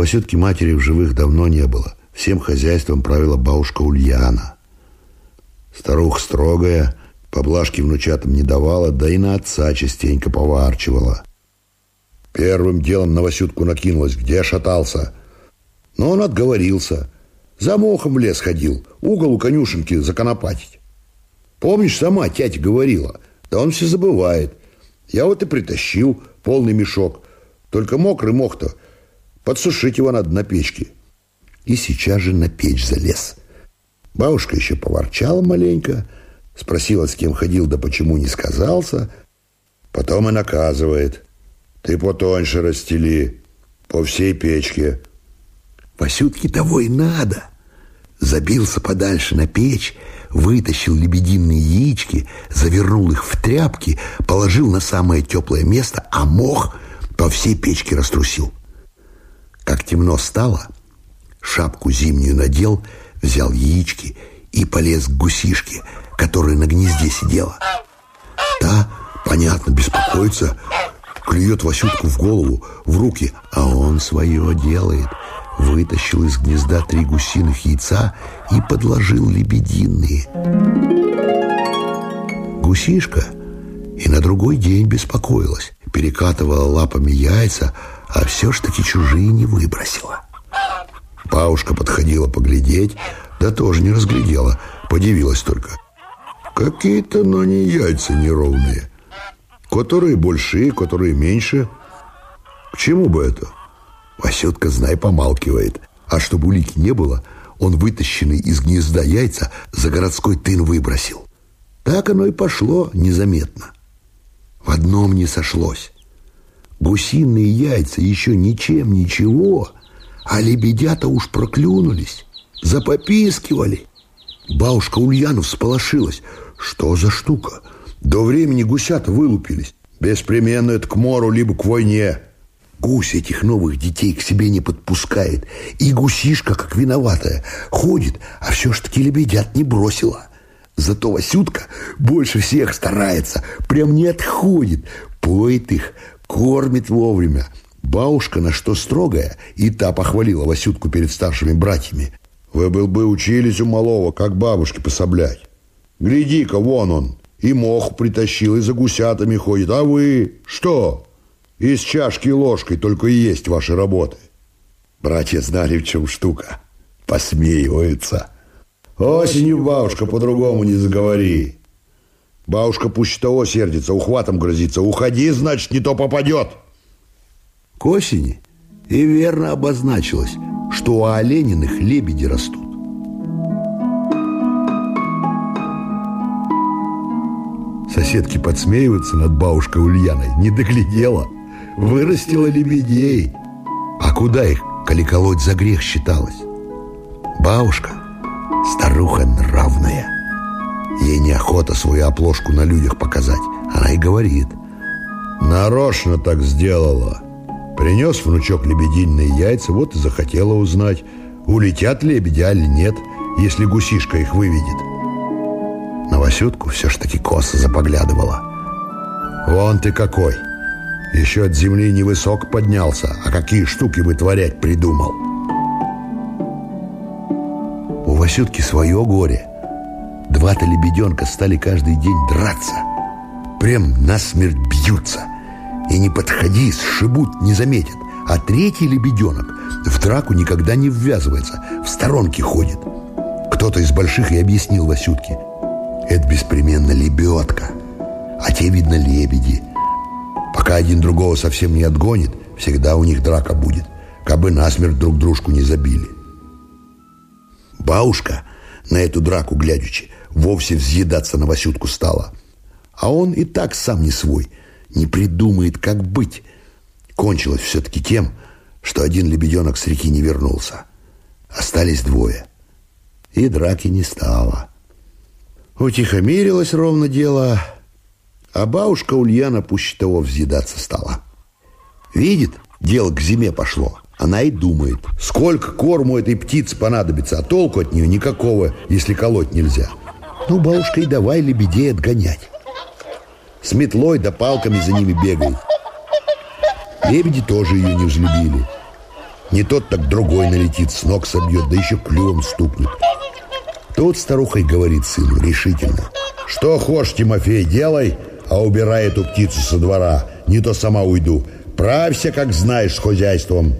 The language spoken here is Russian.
Васютки матери в живых давно не было. Всем хозяйством правила бабушка Ульяна. Старуха строгая, поблажки внучатам не давала, да и на отца частенько поварчивала. Первым делом на накинулась, где шатался. Но он отговорился. За мохом в лес ходил, угол у конюшенки законопатить. Помнишь, сама тятя говорила, да он все забывает. Я вот и притащил полный мешок. Только мокрый мох-то, подсушить его надо на печке. И сейчас же на печь залез. Бабушка еще поворчала маленько, спросила, с кем ходил, да почему не сказался. Потом и наказывает. Ты потоньше расстели, по всей печке. Васютке того и надо. Забился подальше на печь, вытащил лебединые яички, завернул их в тряпки, положил на самое теплое место, а мох по всей печке раструсил. Как темно стало, шапку зимнюю надел, взял яички и полез к гусишке, которая на гнезде сидела. Та, понятно, беспокоится, клюет Васютку в голову, в руки, а он свое делает. Вытащил из гнезда три гусиных яйца и подложил лебединые. Гусишка и на другой день беспокоилась, перекатывала лапами яйца, а все ж таки чужие не выбросила. Паушка подходила поглядеть, да тоже не разглядела, подивилась только. Какие-то, но не яйца неровные. Которые большие, которые меньше. К чему бы это? Васютка, знай, помалкивает. А чтобы улики не было, он вытащенный из гнезда яйца за городской тын выбросил. Так оно и пошло незаметно. В одном не сошлось. Гусиные яйца еще ничем ничего, а лебедята уж проклюнулись, запопискивали. Бабушка Ульянов сполошилась. Что за штука? До времени гусята вылупились. Беспременно это к мору, либо к войне. Гусь этих новых детей к себе не подпускает. И гусишка, как виноватая, ходит, а все ж таки лебедят не бросила. Зато Васютка больше всех старается, прям не отходит, поет их, кормит вовремя. Бабушка на что строгая, и та похвалила Васютку перед старшими братьями. Вы был бы учились у малого, как бабушке пособлять. Гляди-ка, вон он, и мох притащил, и за гусятами ходит. А вы что? Из чашки ложкой только и есть ваши работы. Братья знали, в чем штука. Посмеиваются. Осенью, бабушка, по-другому не заговори. Бабушка пусть того сердится, ухватом грозится. Уходи, значит, не то попадет. К осени и верно обозначилось, что у олениных лебеди растут. Соседки подсмеиваются над бабушкой Ульяной. Не доглядела. Вырастила лебедей. А куда их, коли колоть за грех считалось? Бабушка, старуха нравная. Ей неохота свою оплошку на людях показать. Она и говорит. Нарочно так сделала. Принес внучок лебединые яйца, вот и захотела узнать, улетят лебеди, али нет, если гусишка их выведет. На Васютку все ж таки косо запоглядывала. Вон ты какой! Еще от земли невысок поднялся, а какие штуки вытворять придумал. У Васютки свое горе. Два-то лебеденка стали каждый день драться. Прям насмерть бьются. И не подходи, сшибут, не заметят. А третий лебеденок в драку никогда не ввязывается, в сторонке ходит. Кто-то из больших и объяснил Васютке. Это беспременно лебедка, а те, видно, лебеди. Пока один другого совсем не отгонит, всегда у них драка будет, кабы насмерть друг дружку не забили. Бабушка на эту драку глядячи вовсе взъедаться на Васютку стала. А он и так сам не свой – не придумает, как быть. Кончилось все-таки тем, что один лебеденок с реки не вернулся. Остались двое. И драки не стало. Утихомирилось ровно дело, а бабушка Ульяна пуще того взъедаться стала. Видит, дело к зиме пошло. Она и думает, сколько корму этой птицы понадобится, а толку от нее никакого, если колоть нельзя. Ну, бабушка, и давай лебедей отгонять. С метлой да палками за ними бегает. Лебеди тоже ее не взлюбили. Не тот, так другой налетит, с ног собьет, да еще клювом стукнет. Тут старуха и говорит сыну решительно. Что хочешь, Тимофей, делай, а убирай эту птицу со двора. Не то сама уйду. Правься, как знаешь, с хозяйством.